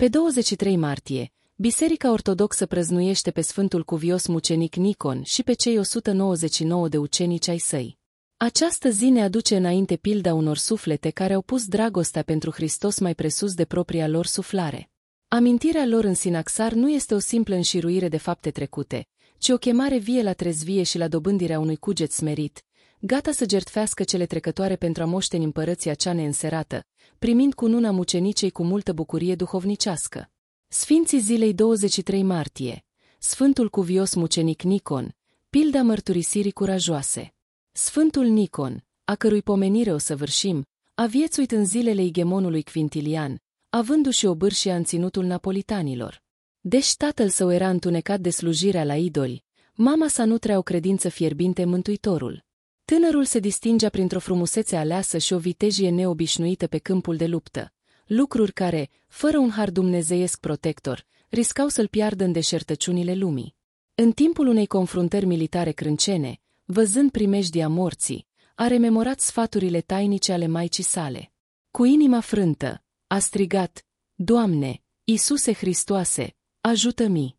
Pe 23 martie, Biserica Ortodoxă prăznuiește pe Sfântul Cuvios Mucenic Nicon și pe cei 199 de ucenici ai săi. Această zi ne aduce înainte pilda unor suflete care au pus dragostea pentru Hristos mai presus de propria lor suflare. Amintirea lor în sinaxar nu este o simplă înșiruire de fapte trecute, ci o chemare vie la trezvie și la dobândirea unui cuget smerit, gata să gertfească cele trecătoare pentru a moșteni împărăția cea neînserată, primind cununa mucenicei cu multă bucurie duhovnicească. Sfinții zilei 23 martie, Sfântul Cuvios Mucenic Nicon, pilda mărturisirii curajoase. Sfântul Nicon, a cărui pomenire o săvârșim, a viețuit în zilele igemonului Quintilian, avându-și o bârșie în ținutul napolitanilor. Deși tatăl său era întunecat de slujirea la idoli, mama sa nu trea o credință fierbinte mântuitorul. Tânărul se distingea printr-o frumusețe aleasă și o vitejie neobișnuită pe câmpul de luptă, lucruri care, fără un har dumnezeiesc protector, riscau să-l piardă în deșertăciunile lumii. În timpul unei confruntări militare crâncene, văzând primejdia morții, a rememorat sfaturile tainice ale maicii sale. Cu inima frântă, a strigat, Doamne, Iisuse Hristoase, ajută-mi!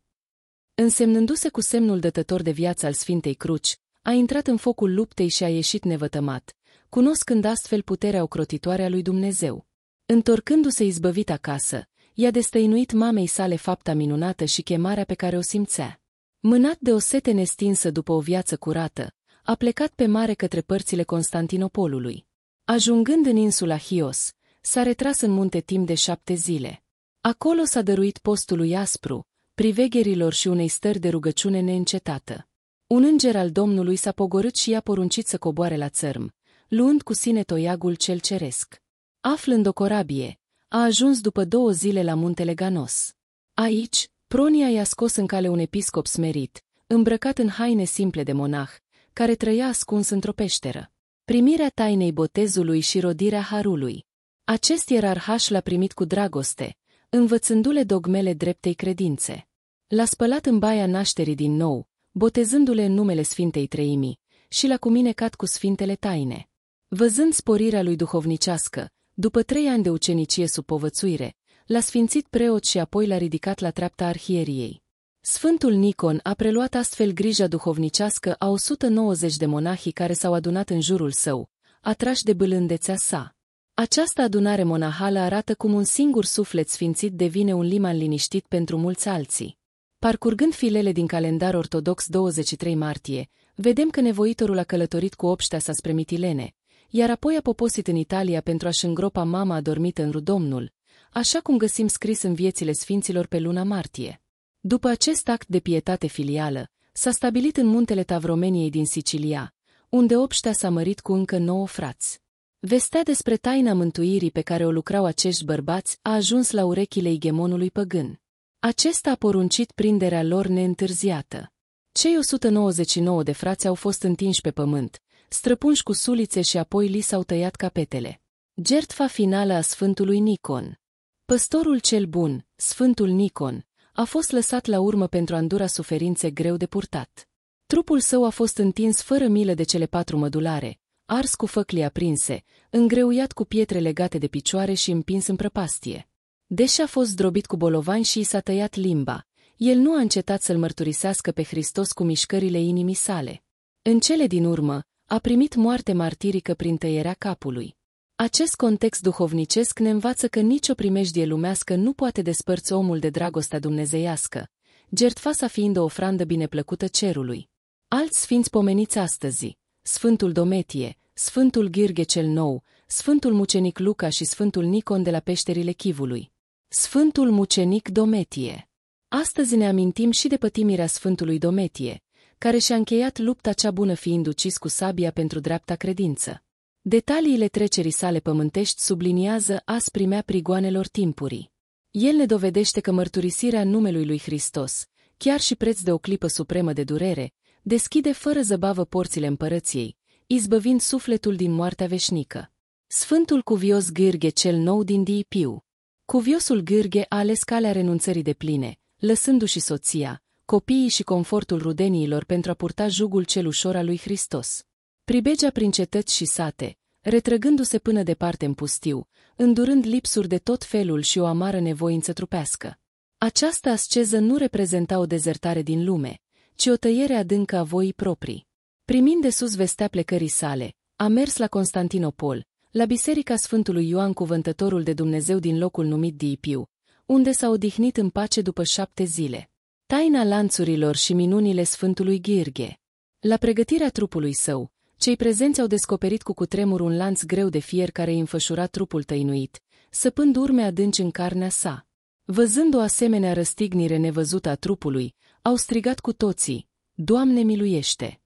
Însemnându-se cu semnul dătător de viață al Sfintei Cruci, a intrat în focul luptei și a ieșit nevătămat, cunoscând astfel puterea ocrotitoare a lui Dumnezeu. Întorcându-se izbăvit acasă, i-a destăinuit mamei sale fapta minunată și chemarea pe care o simțea. Mânat de o sete nestinsă după o viață curată, a plecat pe mare către părțile Constantinopolului. Ajungând în insula Hios, s-a retras în munte timp de șapte zile. Acolo s-a dăruit postului aspru, privegherilor și unei stări de rugăciune neîncetată. Un înger al Domnului s-a pogorât și i-a poruncit să coboare la țărm, luând cu sine toiagul cel ceresc. Aflând o corabie, a ajuns după două zile la muntele Ganos. Aici, Pronia i-a scos în cale un episcop smerit, îmbrăcat în haine simple de monah, care trăia ascuns într-o peșteră. Primirea tainei botezului și rodirea harului. Acest ierarhaș l-a primit cu dragoste, învățându-le dogmele dreptei credințe. L-a spălat în baia nașterii din nou, botezându-le în numele Sfintei Treimii, și l-a cuminecat cu sfintele taine. Văzând sporirea lui duhovnicească, după trei ani de ucenicie sub povățuire, l-a sfințit preot și apoi l-a ridicat la treapta arhieriei. Sfântul Nicon a preluat astfel grija duhovnicească a 190 de monahii care s-au adunat în jurul său, atrași de bâlândețea sa. Această adunare monahală arată cum un singur suflet sfințit devine un liman liniștit pentru mulți alții. Parcurgând filele din calendar ortodox 23 martie, vedem că nevoitorul a călătorit cu obștea sa spre Mitilene, iar apoi a poposit în Italia pentru a-și îngropa mama adormită în Rudomnul, așa cum găsim scris în viețile sfinților pe luna martie. După acest act de pietate filială, s-a stabilit în muntele Tavromeniei din Sicilia, unde obștea s-a mărit cu încă nouă frați. Vestea despre taina mântuirii pe care o lucrau acești bărbați a ajuns la urechile igemonului păgân. Acesta a poruncit prinderea lor neîntârziată. Cei 199 de frați au fost întinși pe pământ, străpunși cu sulițe și apoi li s-au tăiat capetele. Gertfa finală a Sfântului Nicon Păstorul cel bun, Sfântul Nicon, a fost lăsat la urmă pentru a îndura suferințe greu de purtat. Trupul său a fost întins fără milă de cele patru mădulare, ars cu făclii aprinse, îngreuiat cu pietre legate de picioare și împins în prăpastie. Deși a fost zdrobit cu bolovani și i s-a tăiat limba, el nu a încetat să-l mărturisească pe Hristos cu mișcările inimii sale. În cele din urmă, a primit moarte martirică prin tăierea capului. Acest context duhovnicesc ne învață că nicio primejdie lumească nu poate despărți omul de dragostea dumnezeiască, gertfasa fiind o ofrandă bineplăcută cerului. Alți sfinți pomeniți astăzi, Sfântul Dometie, Sfântul Ghirghe cel Nou, Sfântul Mucenic Luca și Sfântul Nicon de la peșterile Chivului. Sfântul Mucenic Dometie Astăzi ne amintim și de pătimirea Sfântului Dometie, care și-a încheiat lupta cea bună fiind ucis cu sabia pentru dreapta credință. Detaliile trecerii sale pământești subliniază asprimea prigoanelor timpurii. El ne dovedește că mărturisirea numelui lui Hristos, chiar și preț de o clipă supremă de durere, deschide fără zăbavă porțile împărăției, izbăvind sufletul din moartea veșnică. Sfântul Cuvios Gârghe cel nou din Diipiu Cuviosul Gârghe a ales calea renunțării de pline, lăsându-și soția, copiii și confortul rudeniilor pentru a purta jugul cel ușor al lui Hristos. Pribegea prin cetăți și sate, retrăgându-se până departe în pustiu, îndurând lipsuri de tot felul și o amară nevoință trupească. Această asceză nu reprezenta o dezertare din lume, ci o tăiere adâncă a voii proprii. Primind de sus vestea plecării sale, a mers la Constantinopol, la Biserica Sfântului Ioan Cuvântătorul de Dumnezeu din locul numit Diipiu, unde s-a odihnit în pace după șapte zile. Taina lanțurilor și minunile Sfântului Ghirghe. La pregătirea trupului său, cei prezenți au descoperit cu cutremur un lanț greu de fier care îi înfășura trupul tăinuit, săpând urme adânci în carnea sa. Văzând o asemenea răstignire nevăzută a trupului, au strigat cu toții, Doamne miluiește!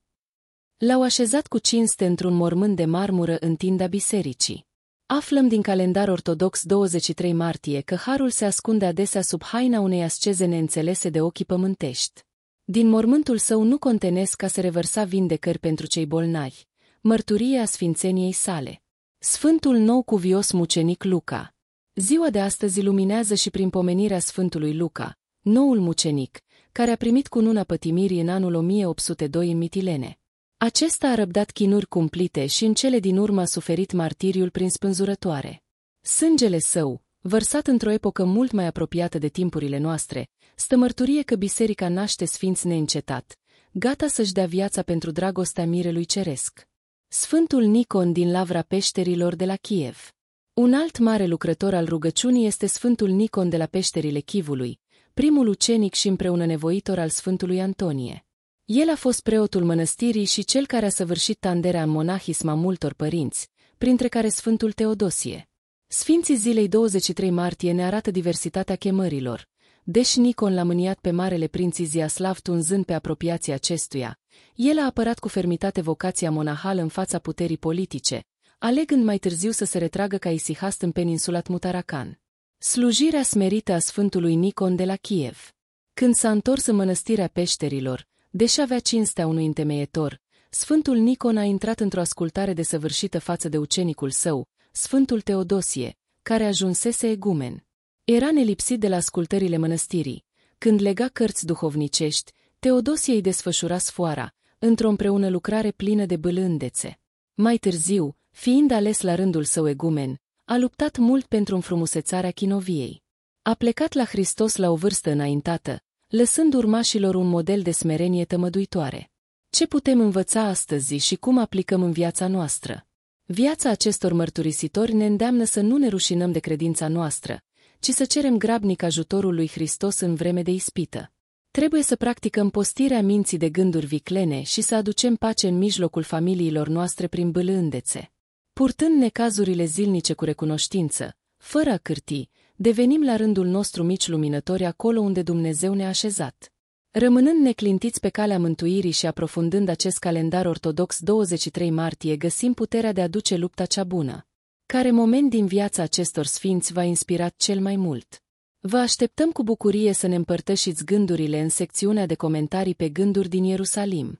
L-au așezat cu cinste într-un mormânt de marmură în tinda bisericii. Aflăm din calendar ortodox 23 martie că harul se ascunde adesea sub haina unei asceze neînțelese de ochii pământești. Din mormântul său nu contenesc ca se revărsa vindecări pentru cei bolnavi, mărturie sfințeniei sale. Sfântul nou cuvios mucenic Luca Ziua de astăzi luminează și prin pomenirea Sfântului Luca, noul mucenic, care a primit cununa pătimirii în anul 1802 în Mitilene. Acesta a răbdat chinuri cumplite și în cele din urmă a suferit martiriul prin spânzurătoare. Sângele său, vărsat într-o epocă mult mai apropiată de timpurile noastre, stă mărturie că biserica naște sfinți neîncetat, gata să-și dea viața pentru dragostea mirelui ceresc. Sfântul Nicon din Lavra Peșterilor de la Kiev Un alt mare lucrător al rugăciunii este Sfântul Nicon de la Peșterile Chivului, primul ucenic și împreună nevoitor al Sfântului Antonie. El a fost preotul mănăstirii și cel care a săvârșit tanderea în monahism a multor părinți, printre care Sfântul Teodosie. Sfinții zilei 23 martie ne arată diversitatea chemărilor. Deși Nicon l-a mâniat pe marele prinț Iziaslav tunzând pe apropiația acestuia, el a apărat cu fermitate vocația monahală în fața puterii politice, alegând mai târziu să se retragă ca isihast în peninsula Mutarakan. Slujirea smerită a Sfântului Nicon de la Kiev Când s-a întors în mănăstirea peșterilor, deși avea cinstea unui întemeietor, Sfântul Nicon a intrat într-o ascultare desăvârșită față de ucenicul său, Sfântul Teodosie, care ajunsese egumen. Era nelipsit de la ascultările mănăstirii. Când lega cărți duhovnicești, Teodosie îi desfășura sfoara, într-o împreună lucrare plină de bălândețe. Mai târziu, fiind ales la rândul său egumen, a luptat mult pentru înfrumusețarea chinoviei. A plecat la Hristos la o vârstă înaintată, lăsând urmașilor un model de smerenie tămăduitoare. Ce putem învăța astăzi și cum aplicăm în viața noastră? Viața acestor mărturisitori ne îndeamnă să nu ne rușinăm de credința noastră, ci să cerem grabnic ajutorul lui Hristos în vreme de ispită. Trebuie să practicăm postirea minții de gânduri viclene și să aducem pace în mijlocul familiilor noastre prin bâlândețe. Purtând necazurile zilnice cu recunoștință, fără a cârti, devenim la rândul nostru mici luminători acolo unde Dumnezeu ne-a așezat. Rămânând neclintiți pe calea mântuirii și aprofundând acest calendar ortodox 23 martie, găsim puterea de a duce lupta cea bună. Care moment din viața acestor sfinți v-a inspirat cel mai mult? Vă așteptăm cu bucurie să ne împărtășiți gândurile în secțiunea de comentarii pe gânduri din Ierusalim.